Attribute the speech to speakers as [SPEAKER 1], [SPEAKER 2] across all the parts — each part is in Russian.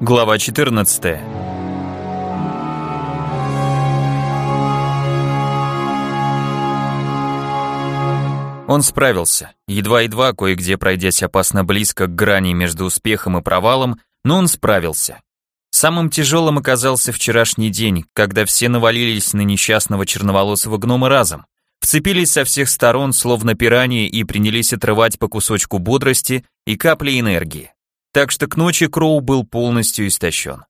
[SPEAKER 1] Глава 14. Он справился. Едва-едва, кое-где пройдясь опасно близко к грани между успехом и провалом, но он справился. Самым тяжелым оказался вчерашний день, когда все навалились на несчастного черноволосого гнома разом. Вцепились со всех сторон, словно пираньи, и принялись отрывать по кусочку бодрости и капли энергии. Так что к ночи Кроу был полностью истощен.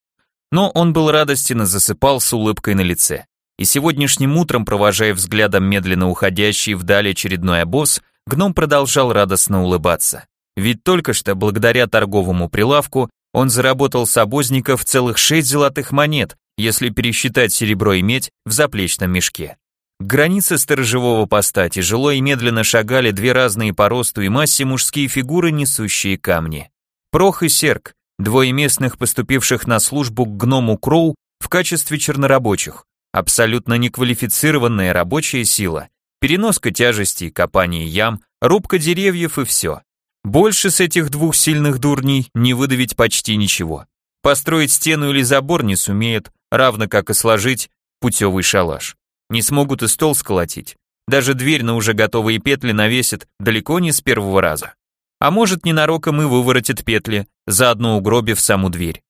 [SPEAKER 1] Но он был радостен и засыпал с улыбкой на лице и сегодняшним утром, провожая взглядом медленно уходящий вдали очередной обоз, гном продолжал радостно улыбаться. Ведь только что, благодаря торговому прилавку, он заработал с обозников целых шесть золотых монет, если пересчитать серебро и медь в заплечном мешке. К границе сторожевого поста тяжело и медленно шагали две разные по росту и массе мужские фигуры, несущие камни. Прох и Серк, двое местных, поступивших на службу к гному Кроу в качестве чернорабочих, Абсолютно неквалифицированная рабочая сила, переноска тяжестей, копание ям, рубка деревьев и все. Больше с этих двух сильных дурней не выдавить почти ничего. Построить стену или забор не сумеют, равно как и сложить путевый шалаш. Не смогут и стол сколотить. Даже дверь на уже готовые петли навесят далеко не с первого раза. А может, ненароком и выворотит петли, заодно угробив саму дверь.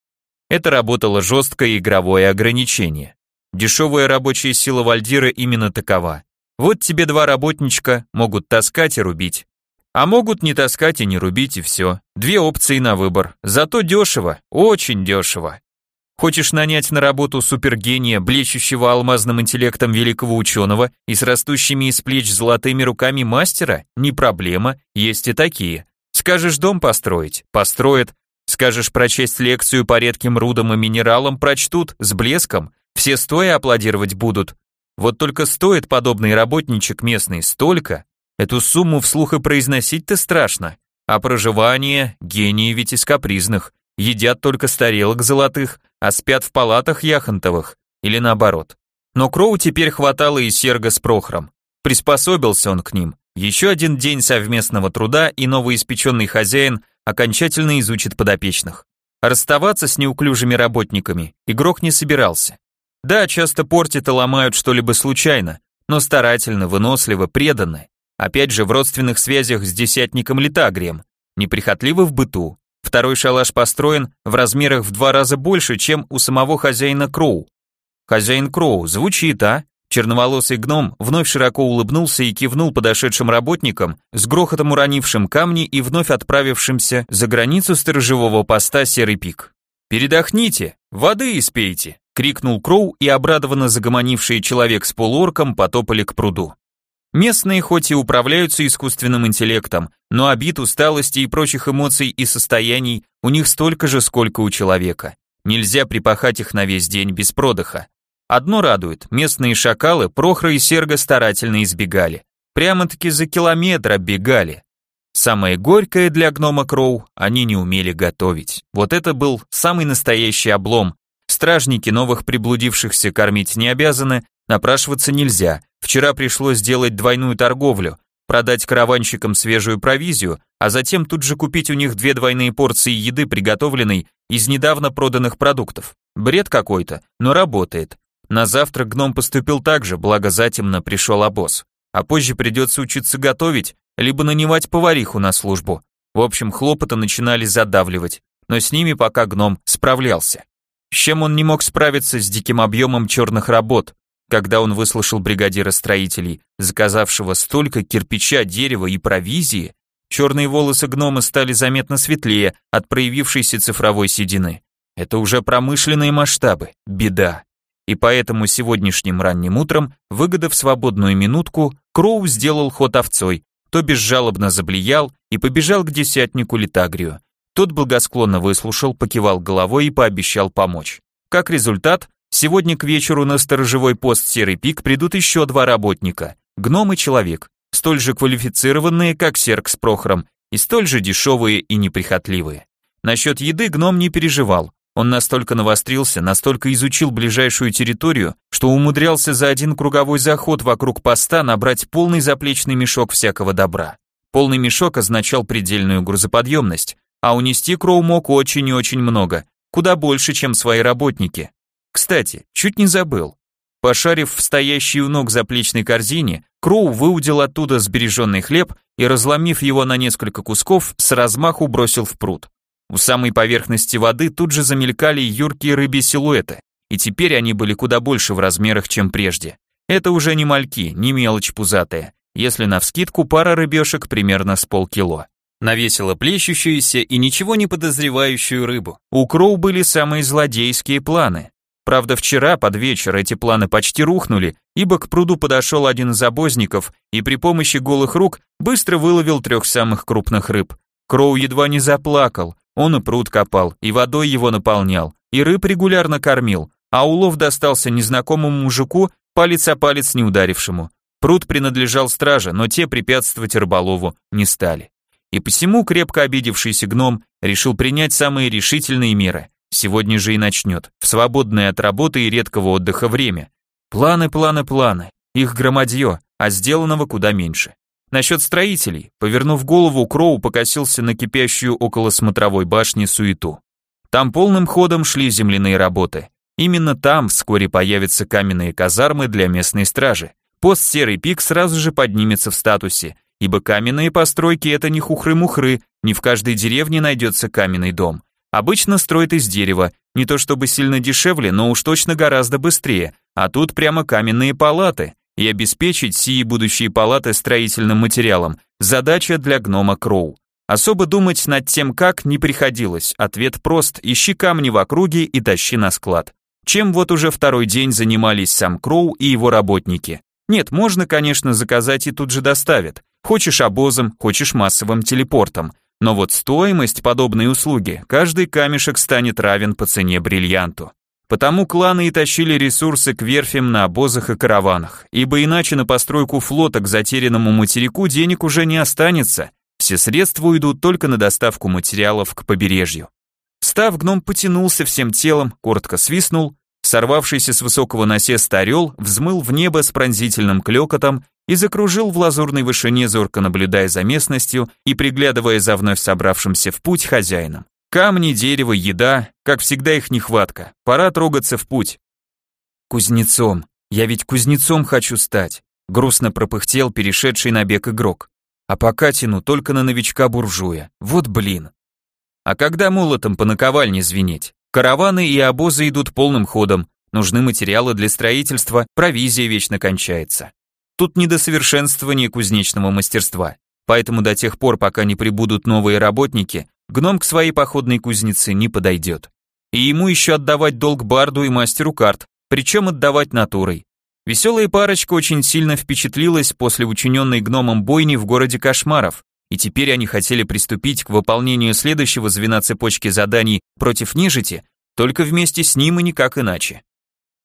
[SPEAKER 1] Это работало жесткое игровое ограничение. Дешевая рабочая сила Вальдира именно такова. Вот тебе два работничка, могут таскать и рубить. А могут не таскать и не рубить, и все. Две опции на выбор. Зато дешево, очень дешево. Хочешь нанять на работу супергения, блещущего алмазным интеллектом великого ученого и с растущими из плеч золотыми руками мастера? Не проблема, есть и такие. Скажешь дом построить? Построят. Скажешь прочесть лекцию по редким рудам и минералам? Прочтут, с блеском. Все стоя аплодировать будут. Вот только стоит подобный работничек местный столько, эту сумму вслух и произносить-то страшно. А проживание, гении ведь из капризных, едят только с тарелок золотых, а спят в палатах яхонтовых, или наоборот. Но Кроу теперь хватало и серга с Прохором. Приспособился он к ним. Еще один день совместного труда, и новоиспеченный хозяин окончательно изучит подопечных. Расставаться с неуклюжими работниками игрок не собирался. Да, часто портят и ломают что-либо случайно, но старательно, выносливо, преданно. Опять же, в родственных связях с десятником Литагрием. Неприхотливо в быту. Второй шалаш построен в размерах в два раза больше, чем у самого хозяина Кроу. Хозяин Кроу, звучит, а? Черноволосый гном вновь широко улыбнулся и кивнул подошедшим работникам, с грохотом уронившим камни и вновь отправившимся за границу сторожевого поста Серый Пик. «Передохните, воды испейте», крикнул Кроу, и обрадованно загомонившие человек с полуорком потопали к пруду. Местные хоть и управляются искусственным интеллектом, но обид, усталости и прочих эмоций и состояний у них столько же, сколько у человека. Нельзя припахать их на весь день без продыха. Одно радует, местные шакалы Прохра и Серга старательно избегали. Прямо-таки за километр оббегали. Самое горькое для гнома Кроу, они не умели готовить. Вот это был самый настоящий облом, Стражники новых приблудившихся кормить не обязаны, напрашиваться нельзя. Вчера пришлось сделать двойную торговлю, продать караванщикам свежую провизию, а затем тут же купить у них две двойные порции еды, приготовленной из недавно проданных продуктов. Бред какой-то, но работает. На завтрак гном поступил так же, благо затемно пришел обоз. А позже придется учиться готовить, либо нанимать повариху на службу. В общем, хлопоты начинали задавливать, но с ними пока гном справлялся. С чем он не мог справиться с диким объемом черных работ, когда он выслушал бригадира строителей, заказавшего столько кирпича, дерева и провизии, черные волосы гнома стали заметно светлее от проявившейся цифровой седины. Это уже промышленные масштабы, беда. И поэтому сегодняшним ранним утром, выгодав свободную минутку, Кроу сделал ход овцой, то безжалобно заблиял и побежал к десятнику Литагрию. Тот благосклонно выслушал, покивал головой и пообещал помочь. Как результат, сегодня к вечеру на сторожевой пост Серый Пик придут еще два работника, гном и человек, столь же квалифицированные, как Серк с Прохором, и столь же дешевые и неприхотливые. Насчет еды гном не переживал, он настолько навострился, настолько изучил ближайшую территорию, что умудрялся за один круговой заход вокруг поста набрать полный заплечный мешок всякого добра. Полный мешок означал предельную грузоподъемность, а унести Кроу мог очень и очень много, куда больше, чем свои работники. Кстати, чуть не забыл. Пошарив в стоящей у ног заплечной корзине, Кроу выудил оттуда сбереженный хлеб и, разломив его на несколько кусков, с размаху бросил в пруд. У самой поверхности воды тут же замелькали юркие рыбьи силуэты, и теперь они были куда больше в размерах, чем прежде. Это уже не мальки, не мелочь пузатая. Если навскидку пара рыбешек примерно с полкило. На плещущуюся и ничего не подозревающую рыбу. У Кроу были самые злодейские планы. Правда, вчера под вечер эти планы почти рухнули, ибо к пруду подошел один из обозников и при помощи голых рук быстро выловил трех самых крупных рыб. Кроу едва не заплакал, он и пруд копал, и водой его наполнял, и рыб регулярно кормил, а улов достался незнакомому мужику, палец о палец не ударившему. Пруд принадлежал страже, но те препятствовать рыболову не стали. И посему крепко обидевшийся гном решил принять самые решительные меры – Сегодня же и начнет, в свободное от работы и редкого отдыха время. Планы, планы, планы. Их громадье, а сделанного куда меньше. Насчет строителей, повернув голову, Кроу покосился на кипящую около смотровой башни суету. Там полным ходом шли земляные работы. Именно там вскоре появятся каменные казармы для местной стражи. Пост Серый Пик сразу же поднимется в статусе, ибо каменные постройки это не хухры-мухры, не в каждой деревне найдется каменный дом. Обычно строят из дерева, не то чтобы сильно дешевле, но уж точно гораздо быстрее, а тут прямо каменные палаты, и обеспечить сии будущие палаты строительным материалом – задача для гнома Кроу. Особо думать над тем, как, не приходилось, ответ прост – ищи камни в округе и тащи на склад. Чем вот уже второй день занимались сам Кроу и его работники. Нет, можно, конечно, заказать и тут же доставят. Хочешь обозом, хочешь массовым телепортом. Но вот стоимость подобной услуги, каждый камешек станет равен по цене бриллианту. Потому кланы и тащили ресурсы к верфям на обозах и караванах, ибо иначе на постройку флота к затерянному материку денег уже не останется, все средства уйдут только на доставку материалов к побережью. Встав, гном потянулся всем телом, коротко свистнул, сорвавшийся с высокого насеста орел взмыл в небо с пронзительным клёкотом и закружил в лазурной вышине, зорко наблюдая за местностью и приглядывая за вновь собравшимся в путь хозяином. Камни, дерево, еда, как всегда их нехватка, пора трогаться в путь. Кузнецом, я ведь кузнецом хочу стать, грустно пропыхтел перешедший на бег игрок. А пока тяну только на новичка-буржуя, вот блин. А когда молотом по наковальне звенеть? Караваны и обозы идут полным ходом, нужны материалы для строительства, провизия вечно кончается. Тут не до совершенствования кузнечного мастерства. Поэтому до тех пор, пока не прибудут новые работники, гном к своей походной кузнице не подойдет. И ему еще отдавать долг барду и мастеру карт, причем отдавать натурой. Веселая парочка очень сильно впечатлилась после учиненной гномом бойни в городе кошмаров, и теперь они хотели приступить к выполнению следующего звена цепочки заданий против нежити, только вместе с ним и никак иначе.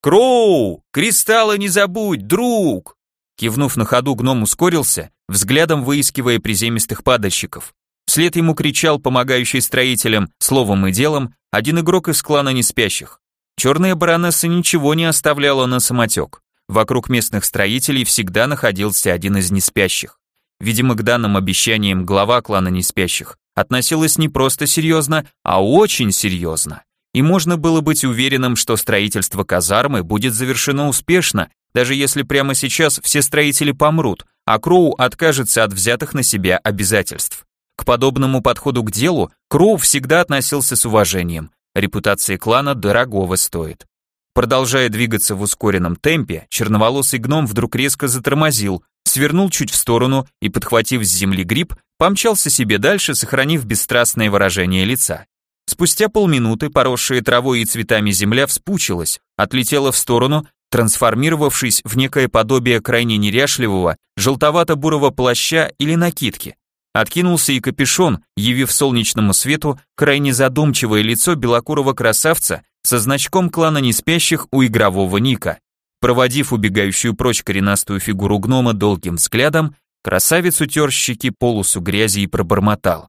[SPEAKER 1] «Кроу! Кристаллы не забудь, друг!» Кивнув на ходу, гном ускорился, взглядом выискивая приземистых падальщиков. Вслед ему кричал помогающий строителям словом и делом один игрок из клана неспящих. Черная баронесса ничего не оставляла на самотек. Вокруг местных строителей всегда находился один из неспящих. Видимо, к данным обещаниям глава клана неспящих относилась не просто серьезно, а очень серьезно. И можно было быть уверенным, что строительство казармы будет завершено успешно даже если прямо сейчас все строители помрут, а Кроу откажется от взятых на себя обязательств. К подобному подходу к делу Кроу всегда относился с уважением. Репутация клана дорогого стоит. Продолжая двигаться в ускоренном темпе, черноволосый гном вдруг резко затормозил, свернул чуть в сторону и, подхватив с земли гриб, помчался себе дальше, сохранив бесстрастное выражение лица. Спустя полминуты поросшая травой и цветами земля вспучилась, отлетела в сторону трансформировавшись в некое подобие крайне неряшливого, желтовато-бурого плаща или накидки. Откинулся и капюшон, явив солнечному свету крайне задумчивое лицо белокурого красавца со значком клана неспящих у игрового ника. Проводив убегающую прочь коренастую фигуру гнома долгим взглядом, красавец утер щеки полосу грязи и пробормотал.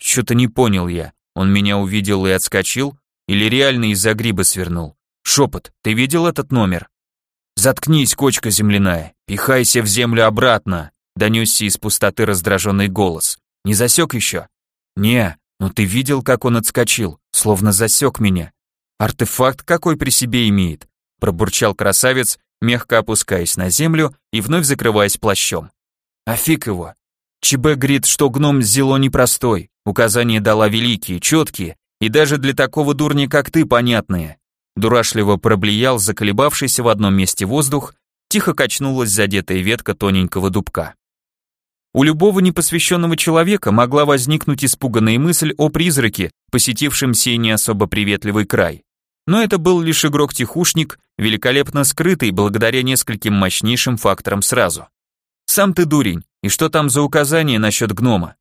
[SPEAKER 1] Что-то не понял я, он меня увидел и отскочил? Или реально из-за гриба свернул? Шепот, ты видел этот номер? «Заткнись, кочка земляная, пихайся в землю обратно», донесся из пустоты раздраженный голос. «Не засек еще?» «Не, но ты видел, как он отскочил, словно засек меня. Артефакт какой при себе имеет? Пробурчал красавец, мягко опускаясь на землю и вновь закрываясь плащом. А фиг его. ЧБ говорит, что гном зело непростой, указания дала великие, четкие, и даже для такого дурня, как ты, понятные. Дурашливо проблеял заколебавшийся в одном месте воздух, тихо качнулась задетая ветка тоненького дубка. У любого непосвященного человека могла возникнуть испуганная мысль о призраке, посетившем сей не особо приветливый край. Но это был лишь игрок-тихушник, великолепно скрытый благодаря нескольким мощнейшим факторам сразу. Сам ты дурень, и что там за указание насчет гнома?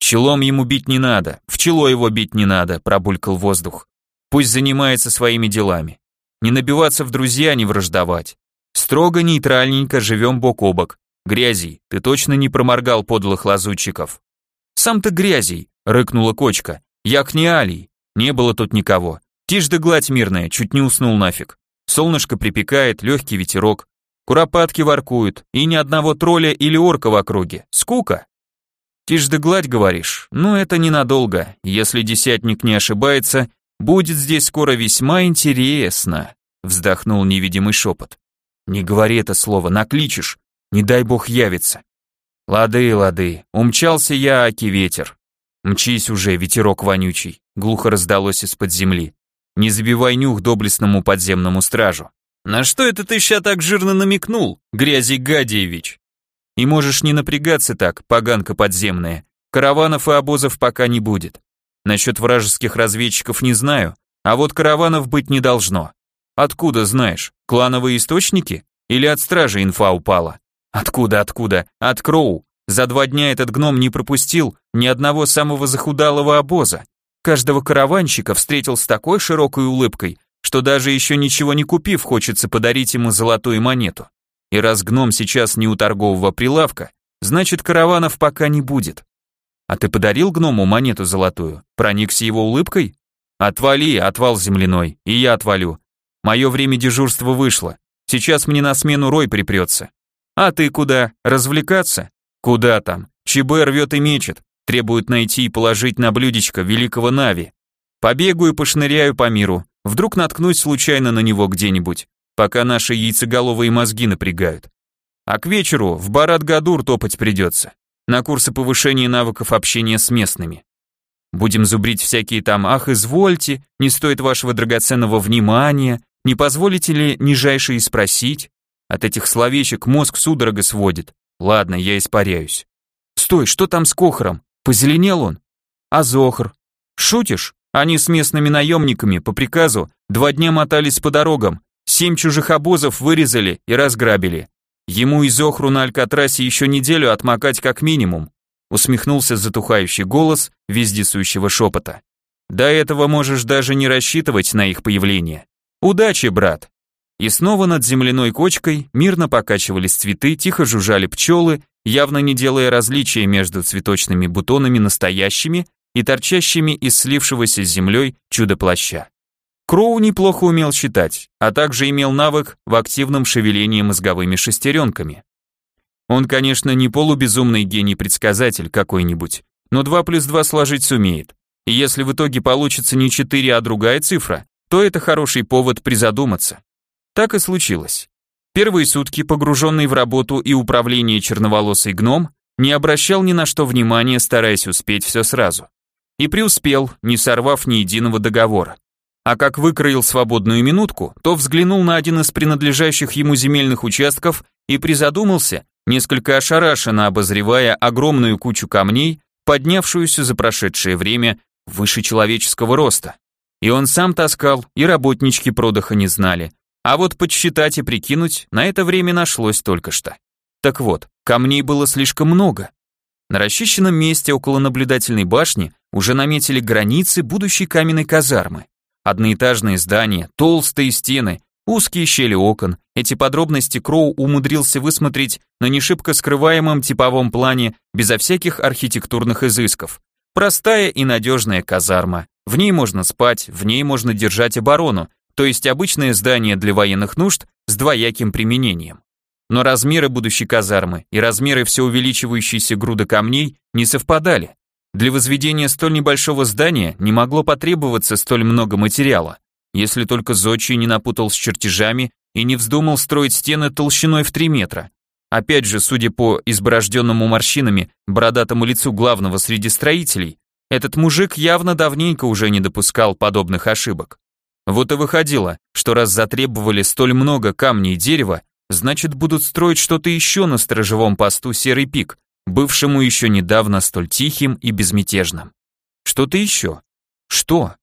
[SPEAKER 1] Челом ему бить не надо, в чело его бить не надо, пробулькал воздух. Пусть занимается своими делами. Не набиваться в друзья, не враждовать. Строго нейтральненько живем бок о бок, Грязей, ты точно не проморгал подлых лазутчиков. Сам ты грязей, рыкнула кочка. Як не алий, не было тут никого. Тишь да гладь мирная, чуть не уснул нафиг. Солнышко припекает, легкий ветерок. Куропатки воркуют, и ни одного тролля или орка в округе. Скука. Тишь да гладь, говоришь? Ну это ненадолго. Если десятник не ошибается, будет здесь скоро весьма интересно. Вздохнул невидимый шепот. Не говори это слово, накличешь. Не дай бог явится. Лады, лады, умчался я, аки ветер. Мчись уже, ветерок вонючий, глухо раздалось из-под земли. Не забивай нюх доблестному подземному стражу. На что это ты ща так жирно намекнул, грязи Гадиевич? И можешь не напрягаться так, поганка подземная. Караванов и обозов пока не будет. Насчет вражеских разведчиков не знаю, а вот караванов быть не должно. Откуда знаешь? Клановые источники? Или от стражи инфа упала? Откуда, откуда? От Кроу. За два дня этот гном не пропустил ни одного самого захудалого обоза. Каждого караванщика встретил с такой широкой улыбкой, что даже еще ничего не купив, хочется подарить ему золотую монету. И раз гном сейчас не у торгового прилавка, значит караванов пока не будет. А ты подарил гному монету золотую? Проникся его улыбкой? Отвали, отвал земляной, и я отвалю. Мое время дежурства вышло. Сейчас мне на смену Рой припрется. А ты куда? Развлекаться? Куда там? ЧБ рвет и мечет, требует найти и положить на блюдечко великого Нави. Побегу и пошныряю по миру, вдруг наткнусь случайно на него где-нибудь, пока наши яйцеголовые мозги напрягают. А к вечеру в Барат-Гадур топать придется, на курсы повышения навыков общения с местными. Будем зубрить всякие там «ах, извольте», «не стоит вашего драгоценного внимания», «не позволите ли нижайшие спросить», от этих словечек мозг судорога сводит. Ладно, я испаряюсь. Стой, что там с Кохором? Позеленел он? А Зохр? Шутишь? Они с местными наемниками по приказу два дня мотались по дорогам, семь чужих обозов вырезали и разграбили. Ему и Зохру на Алькатрасе еще неделю отмокать как минимум. Усмехнулся затухающий голос вездесущего шепота. До этого можешь даже не рассчитывать на их появление. Удачи, брат. И снова над земляной кочкой мирно покачивались цветы, тихо жужжали пчелы, явно не делая различия между цветочными бутонами настоящими и торчащими из слившегося с землей чудо-плаща. Кроу неплохо умел считать, а также имел навык в активном шевелении мозговыми шестеренками. Он, конечно, не полубезумный гений-предсказатель какой-нибудь, но 2 плюс 2 сложить сумеет. И если в итоге получится не 4, а другая цифра, то это хороший повод призадуматься. Так и случилось. Первые сутки, погруженный в работу и управление черноволосый гном, не обращал ни на что внимания, стараясь успеть все сразу. И преуспел, не сорвав ни единого договора. А как выкроил свободную минутку, то взглянул на один из принадлежащих ему земельных участков и призадумался, несколько ошарашенно обозревая огромную кучу камней, поднявшуюся за прошедшее время выше человеческого роста. И он сам таскал, и работнички продыха не знали, а вот подсчитать и прикинуть на это время нашлось только что. Так вот, камней было слишком много. На расчищенном месте около наблюдательной башни уже наметили границы будущей каменной казармы. Одноэтажные здания, толстые стены, узкие щели окон. Эти подробности Кроу умудрился высмотреть на нешибко скрываемом типовом плане безо всяких архитектурных изысков. Простая и надежная казарма. В ней можно спать, в ней можно держать оборону, то есть обычное здание для военных нужд с двояким применением. Но размеры будущей казармы и размеры все увеличивающейся груды камней не совпадали. Для возведения столь небольшого здания не могло потребоваться столь много материала. если только Зодчий не напутал с чертежами и не вздумал строить стены толщиной в 3 метра. Опять же, судя по изборожденному морщинами бородатому лицу главного среди строителей, этот мужик явно давненько уже не допускал подобных ошибок. Вот и выходило, что раз затребовали столь много камней и дерева, значит будут строить что-то еще на сторожевом посту Серый пик, бывшему еще недавно столь тихим и безмятежным. Что-то еще. Что?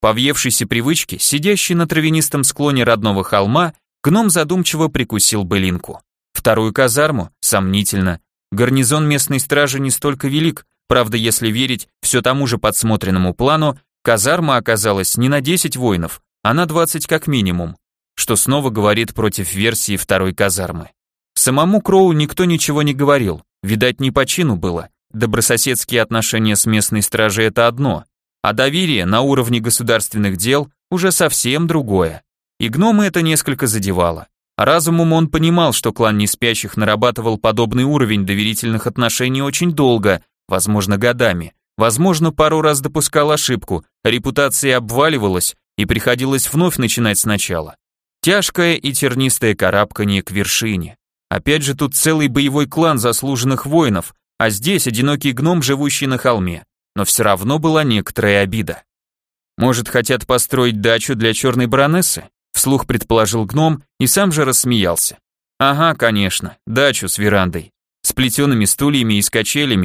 [SPEAKER 1] По въевшейся привычке, сидящий на травянистом склоне родного холма, гном задумчиво прикусил былинку. Вторую казарму? Сомнительно. Гарнизон местной стражи не столько велик, правда, если верить все тому же подсмотренному плану, казарма оказалась не на 10 воинов, а на 20 как минимум, что снова говорит против версии второй казармы. Самому Кроу никто ничего не говорил, видать, не по чину было. Добрососедские отношения с местной стражей это одно, а доверие на уровне государственных дел уже совсем другое. И гнома это несколько задевало. Разумом он понимал, что клан Неспящих нарабатывал подобный уровень доверительных отношений очень долго, возможно, годами. Возможно, пару раз допускал ошибку, репутация обваливалась, и приходилось вновь начинать сначала. Тяжкое и тернистое карабкание к вершине. Опять же, тут целый боевой клан заслуженных воинов, а здесь одинокий гном, живущий на холме. Но все равно была некоторая обида. Может, хотят построить дачу для черной баронессы? Вслух предположил гном и сам же рассмеялся. Ага, конечно, дачу с верандой. С плетеными стульями и с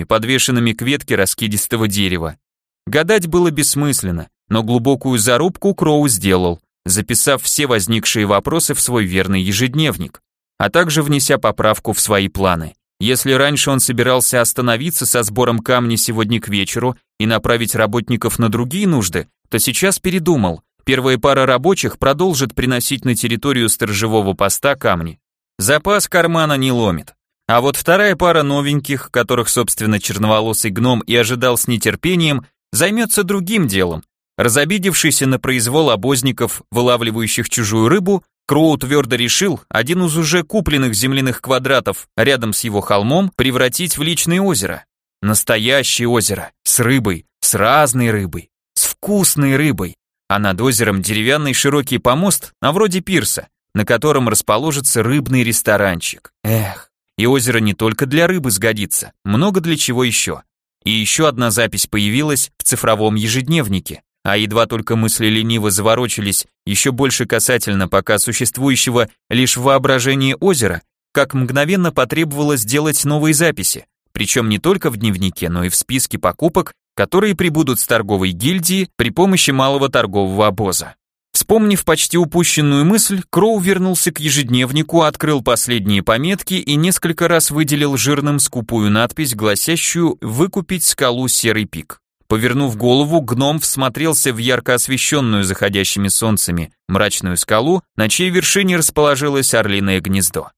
[SPEAKER 1] подвешенными к ветке раскидистого дерева. Гадать было бессмысленно, но глубокую зарубку Кроу сделал, записав все возникшие вопросы в свой верный ежедневник, а также внеся поправку в свои планы. Если раньше он собирался остановиться со сбором камней сегодня к вечеру и направить работников на другие нужды, то сейчас передумал Первая пара рабочих продолжит приносить на территорию сторожевого поста камни. Запас кармана не ломит. А вот вторая пара новеньких, которых, собственно, черноволосый гном и ожидал с нетерпением, займется другим делом. Разобидевшийся на произвол обозников, вылавливающих чужую рыбу, Кроу твердо решил один из уже купленных земляных квадратов рядом с его холмом превратить в личное озеро. Настоящее озеро, с рыбой, с разной рыбой, с вкусной рыбой а над озером деревянный широкий помост, на вроде пирса, на котором расположится рыбный ресторанчик. Эх, и озеро не только для рыбы сгодится, много для чего еще. И еще одна запись появилась в цифровом ежедневнике, а едва только мысли лениво заворочились еще больше касательно пока существующего лишь в воображении озера, как мгновенно потребовалось сделать новые записи, причем не только в дневнике, но и в списке покупок которые прибудут с торговой гильдии при помощи малого торгового обоза. Вспомнив почти упущенную мысль, Кроу вернулся к ежедневнику, открыл последние пометки и несколько раз выделил жирным скупую надпись, гласящую «Выкупить скалу Серый пик». Повернув голову, гном всмотрелся в ярко освещенную заходящими солнцами мрачную скалу, на чьей вершине расположилось орлиное гнездо.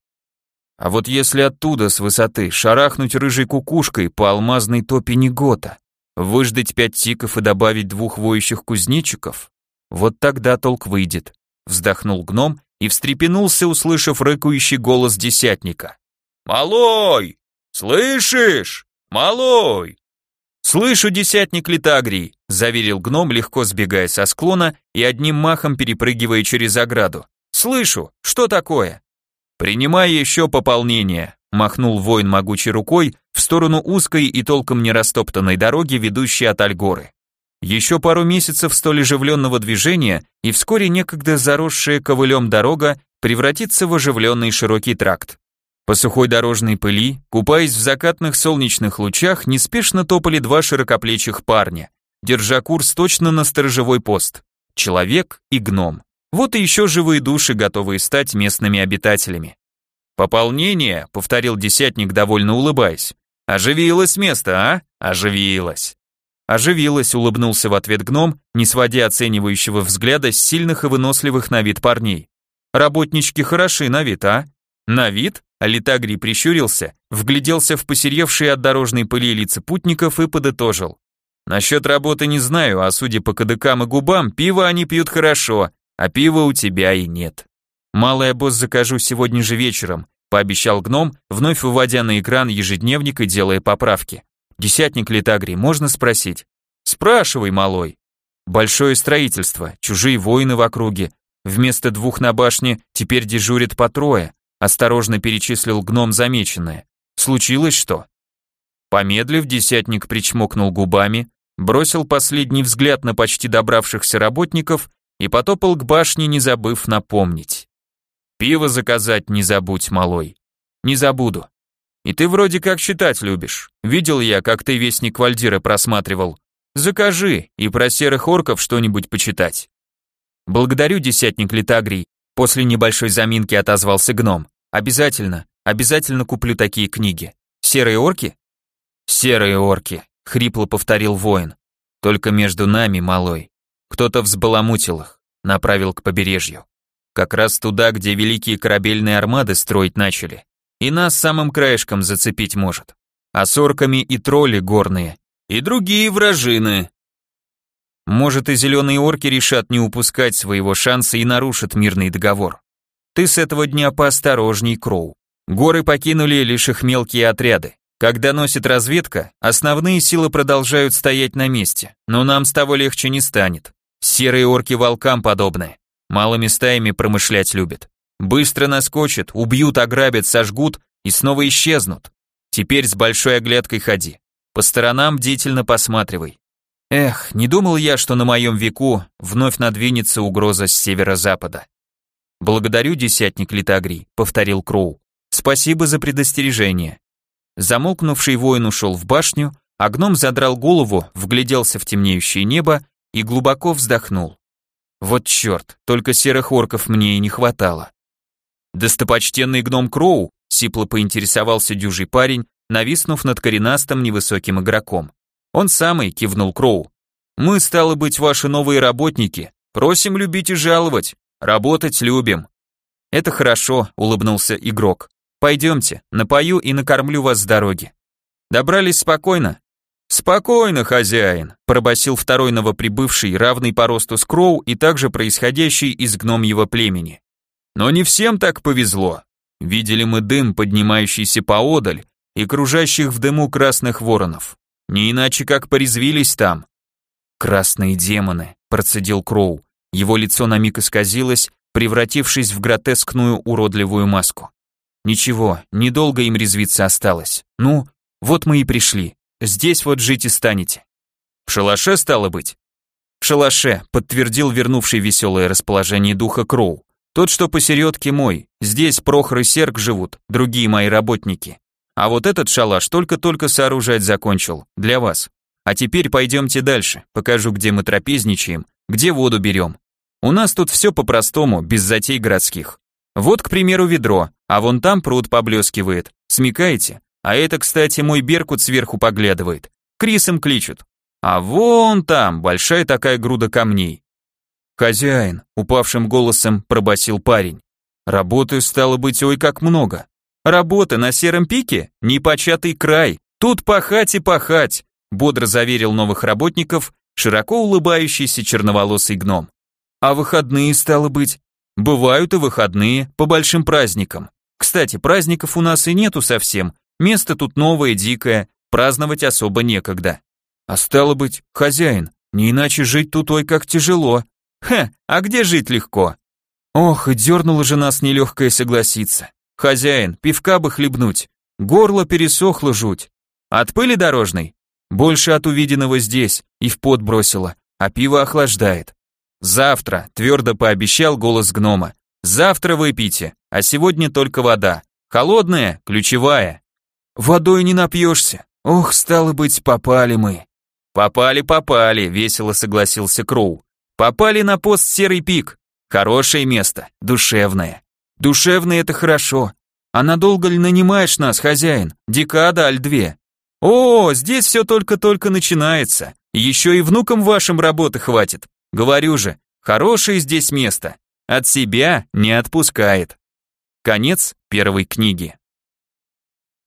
[SPEAKER 1] А вот если оттуда, с высоты, шарахнуть рыжей кукушкой по алмазной топе Негота, Выждать пять тиков и добавить двух воющих кузнечиков? Вот тогда толк выйдет. Вздохнул гном и встрепенулся, услышав рыкающий голос десятника. «Малой! Слышишь? Малой!» «Слышу, десятник Литагрий», — заверил гном, легко сбегая со склона и одним махом перепрыгивая через ограду. «Слышу! Что такое?» «Принимай еще пополнение», махнул воин могучей рукой в сторону узкой и толком не растоптанной дороги, ведущей от Альгоры. Еще пару месяцев столь оживленного движения, и вскоре некогда заросшая ковылем дорога превратится в оживленный широкий тракт. По сухой дорожной пыли, купаясь в закатных солнечных лучах, неспешно топали два широкоплечих парня, держа курс точно на сторожевой пост. Человек и гном. Вот и еще живые души, готовые стать местными обитателями. «Пополнение», — повторил десятник, довольно улыбаясь. «Оживилось место, а? Оживилось». «Оживилось», — улыбнулся в ответ гном, не сводя оценивающего взгляда с сильных и выносливых на вид парней. «Работнички хороши на вид, а?» «На вид?» — Алитагрий прищурился, вгляделся в посеревшие от дорожной пыли лица путников и подытожил. «Насчет работы не знаю, а судя по кадыкам и губам, пиво они пьют хорошо, а пива у тебя и нет». «Малый босс закажу сегодня же вечером», пообещал гном, вновь выводя на экран ежедневник и делая поправки. «Десятник Литагри, можно спросить?» «Спрашивай, малой». Большое строительство, чужие воины в округе. Вместо двух на башне теперь дежурит по трое. Осторожно перечислил гном замеченное. Случилось что? Помедлив, десятник причмокнул губами, бросил последний взгляд на почти добравшихся работников и потопал к башне, не забыв напомнить. «Пиво заказать не забудь, малой». «Не забуду. И ты вроде как читать любишь. Видел я, как ты вестник Вальдира просматривал. Закажи и про серых орков что-нибудь почитать». «Благодарю, десятник Литагрий», после небольшой заминки отозвался гном. «Обязательно, обязательно куплю такие книги. Серые орки?» «Серые орки», — хрипло повторил воин. «Только между нами, малой. Кто-то взбаламутил их, направил к побережью. Как раз туда, где великие корабельные армады строить начали. И нас самым краешком зацепить может. А с орками и тролли горные, и другие вражины. Может, и зеленые орки решат не упускать своего шанса и нарушат мирный договор. Ты с этого дня поосторожней, Кроу. Горы покинули лишь их мелкие отряды. Когда носит разведка, основные силы продолжают стоять на месте, но нам с того легче не станет. Серые орки волкам подобны. Малыми стаями промышлять любят. Быстро наскочат, убьют, ограбят, сожгут и снова исчезнут. Теперь с большой оглядкой ходи. По сторонам бдительно посматривай. Эх, не думал я, что на моем веку вновь надвинется угроза с северо-запада. Благодарю, десятник Литагрий, повторил Кроу. Спасибо за предостережение. Замолкнувший воин ушел в башню, а гном задрал голову, вгляделся в темнеющее небо и глубоко вздохнул. Вот черт, только серых орков мне и не хватало. Достопочтенный гном Кроу, сипло поинтересовался дюжий парень, нависнув над коренастым невысоким игроком. Он самый кивнул Кроу. Мы, стало быть, ваши новые работники. Просим любить и жаловать. Работать любим. Это хорошо, улыбнулся игрок. Пойдемте, напою и накормлю вас с дороги. Добрались спокойно? Спокойно, хозяин, пробасил второй новоприбывший, равный по росту Скроу и также происходящий из гномьего племени. Но не всем так повезло. Видели мы дым, поднимающийся поодаль, и кружащих в дыму красных воронов. Не иначе как порезвились там. Красные демоны, процедил Кроу. Его лицо на миг исказилось, превратившись в гротескную уродливую маску. Ничего, недолго им резвиться осталось. Ну, вот мы и пришли. Здесь вот жить и станете. В шалаше стало быть? В шалаше, подтвердил вернувший веселое расположение духа Кроу. Тот, что посередке мой. Здесь Прохор и Серг живут, другие мои работники. А вот этот шалаш только-только сооружать закончил, для вас. А теперь пойдемте дальше, покажу, где мы трапезничаем, где воду берем. У нас тут все по-простому, без затей городских. Вот, к примеру, ведро, а вон там пруд поблескивает. Смекаете? А это, кстати, мой беркут сверху поглядывает. Крисом кличут. А вон там большая такая груда камней. Хозяин, упавшим голосом пробасил парень. Работы стало быть ой как много. Работы на сером пике? Непочатый край. Тут пахать и пахать, бодро заверил новых работников широко улыбающийся черноволосый гном. А выходные стало быть? Бывают и выходные, по большим праздникам. Кстати, праздников у нас и нету совсем, место тут новое, дикое, праздновать особо некогда. А стало быть, хозяин, не иначе жить тут ой как тяжело. Хе, а где жить легко? Ох, и дернуло же нас нелегкое согласиться. Хозяин, пивка бы хлебнуть. Горло пересохло жуть. От пыли дорожной? Больше от увиденного здесь, и в пот бросило, а пиво охлаждает. Завтра, твердо пообещал голос гнома. Завтра выпейте, а сегодня только вода. Холодная, ключевая. Водой не напьешься. Ох, стало быть, попали мы. Попали, попали, весело согласился Кроу. Попали на пост Серый Пик. Хорошее место, душевное. Душевное это хорошо. А надолго ли нанимаешь нас, хозяин? Декада, аль две? О, здесь все только-только начинается. Еще и внукам вашим работы хватит. Говорю же, хорошее здесь место. От себя не отпускает. Конец первой книги.